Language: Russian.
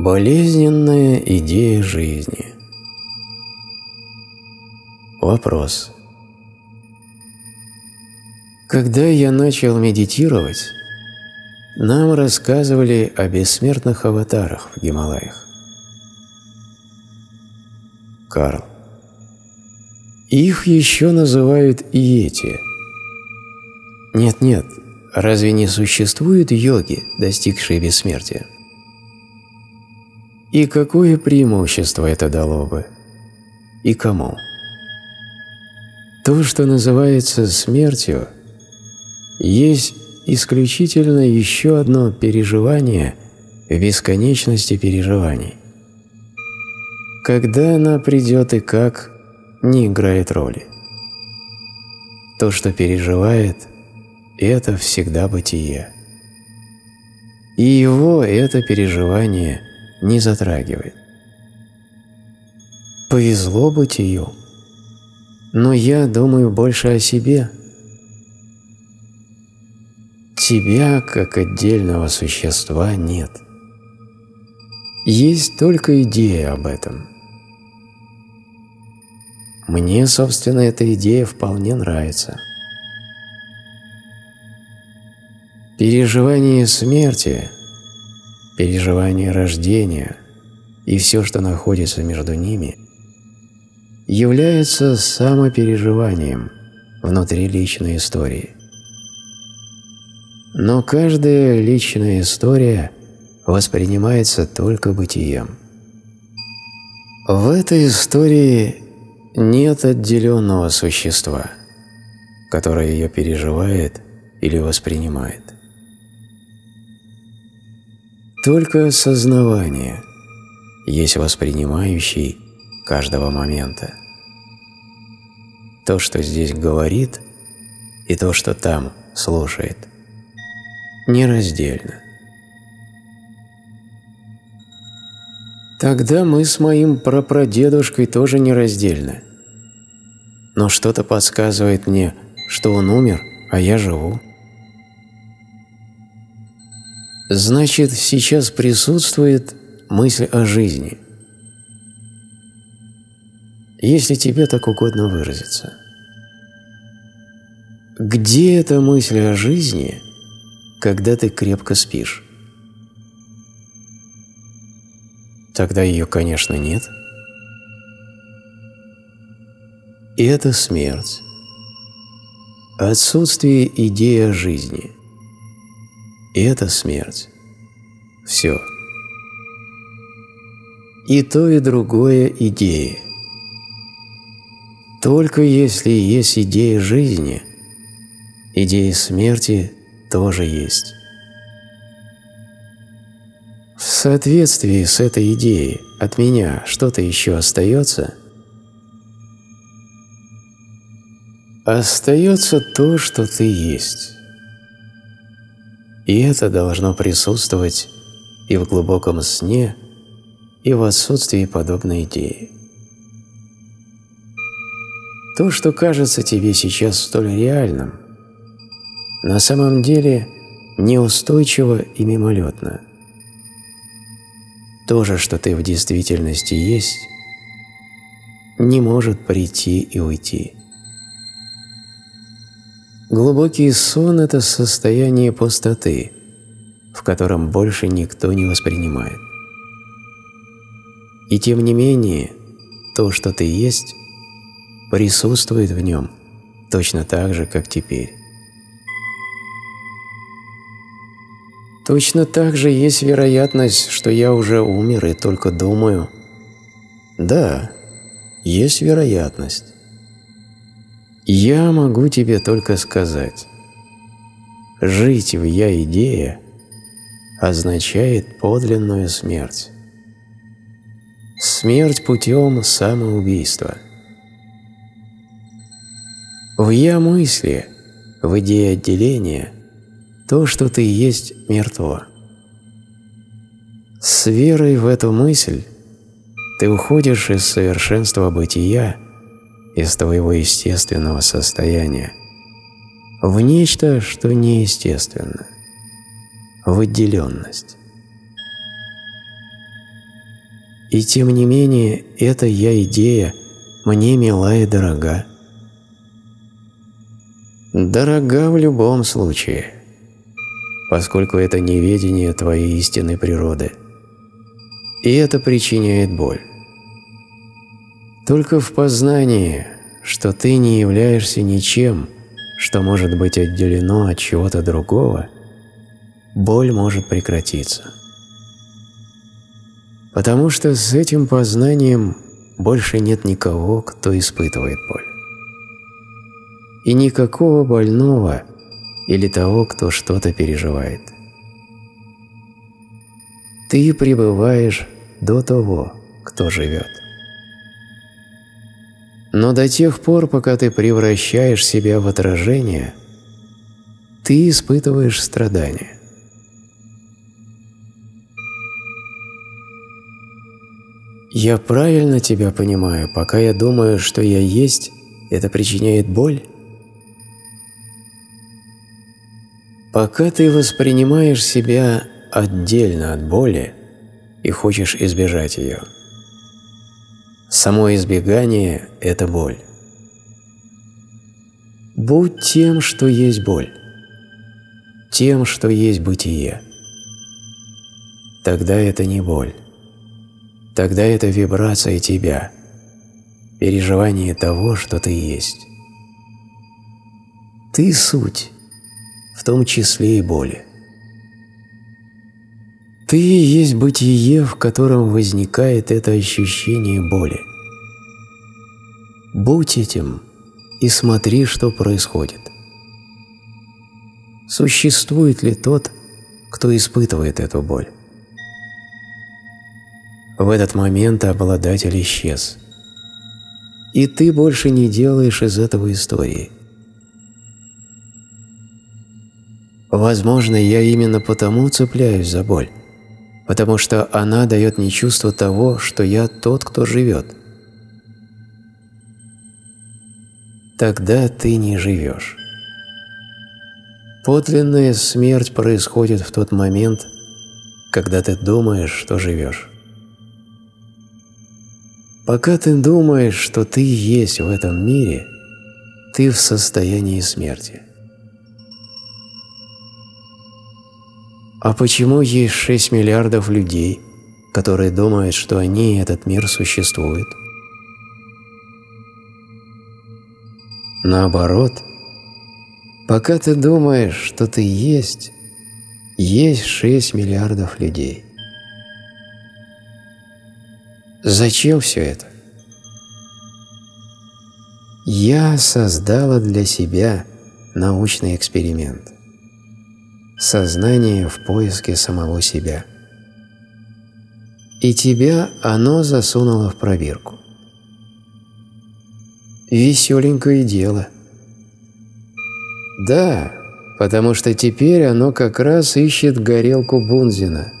Болезненная идея жизни. Вопрос. Когда я начал медитировать, нам рассказывали о бессмертных аватарах в Гималаях. Карл. Их еще называют иети. Нет-нет, разве не существуют йоги, достигшие бессмертия? И какое преимущество это дало бы? И кому? То, что называется смертью, есть исключительно еще одно переживание в бесконечности переживаний. Когда она придет и как, не играет роли. То, что переживает, это всегда бытие. И его это переживание не затрагивает. Повезло бытию, но я думаю больше о себе – Тебя, как отдельного существа, нет. Есть только идея об этом. Мне, собственно, эта идея вполне нравится. Переживание смерти, переживание рождения и все, что находится между ними, является самопереживанием внутри личной истории. Но каждая личная история воспринимается только бытием. В этой истории нет отделенного существа, которое ее переживает или воспринимает. Только сознавание есть воспринимающий каждого момента. То, что здесь говорит, и то, что там слушает – нераздельно. Тогда мы с моим прапрадедушкой тоже нераздельны. Но что-то подсказывает мне, что он умер, а я живу. Значит, сейчас присутствует мысль о жизни. Если тебе так угодно выразиться. Где эта мысль о жизни – когда ты крепко спишь. Тогда ее, конечно, нет. И это смерть. Отсутствие идеи о жизни. И это смерть. Все. И то, и другое идеи. Только если есть идея жизни, идея смерти тоже есть. В соответствии с этой идеей от меня что-то еще остается? Остается то, что ты есть. И это должно присутствовать и в глубоком сне, и в отсутствии подобной идеи. То, что кажется тебе сейчас столь реальным – на самом деле неустойчиво и мимолетно. То же, что ты в действительности есть, не может прийти и уйти. Глубокий сон – это состояние пустоты, в котором больше никто не воспринимает. И тем не менее, то, что ты есть, присутствует в нем точно так же, как теперь. Точно так же есть вероятность, что я уже умер и только думаю. Да, есть вероятность. Я могу тебе только сказать. Жить в «я-идея» означает подлинную смерть. Смерть путем самоубийства. В «я-мысли», в идее отделения – то, что ты есть, мертво. С верой в эту мысль ты уходишь из совершенства бытия, из твоего естественного состояния, в нечто, что неестественно, в отделенность. И тем не менее, эта я идея мне мила и дорога. Дорога в любом случае, поскольку это неведение твоей истинной природы. И это причиняет боль. Только в познании, что ты не являешься ничем, что может быть отделено от чего-то другого, боль может прекратиться. Потому что с этим познанием больше нет никого, кто испытывает боль. И никакого больного или того, кто что-то переживает. Ты пребываешь до того, кто живет. Но до тех пор, пока ты превращаешь себя в отражение, ты испытываешь страдания. Я правильно тебя понимаю, пока я думаю, что я есть, это причиняет боль? Пока ты воспринимаешь себя отдельно от боли и хочешь избежать ее. Само избегание – это боль. Будь тем, что есть боль, тем, что есть бытие. Тогда это не боль. Тогда это вибрация тебя, переживание того, что ты есть. Ты – суть, в том числе и боли. Ты есть бытие, в котором возникает это ощущение боли. Будь этим и смотри, что происходит. Существует ли тот, кто испытывает эту боль? В этот момент обладатель исчез. И ты больше не делаешь из этого истории. Возможно, я именно потому цепляюсь за боль, потому что она дает мне чувство того, что я тот, кто живет. Тогда ты не живешь. Подлинная смерть происходит в тот момент, когда ты думаешь, что живешь. Пока ты думаешь, что ты есть в этом мире, ты в состоянии смерти. А почему есть 6 миллиардов людей, которые думают, что они и этот мир существуют? Наоборот, пока ты думаешь, что ты есть, есть 6 миллиардов людей. Зачем все это? Я создала для себя научный эксперимент. Сознание в поиске самого себя. И тебя оно засунуло в проверку. Веселенькое дело. Да, потому что теперь оно как раз ищет горелку Бунзина –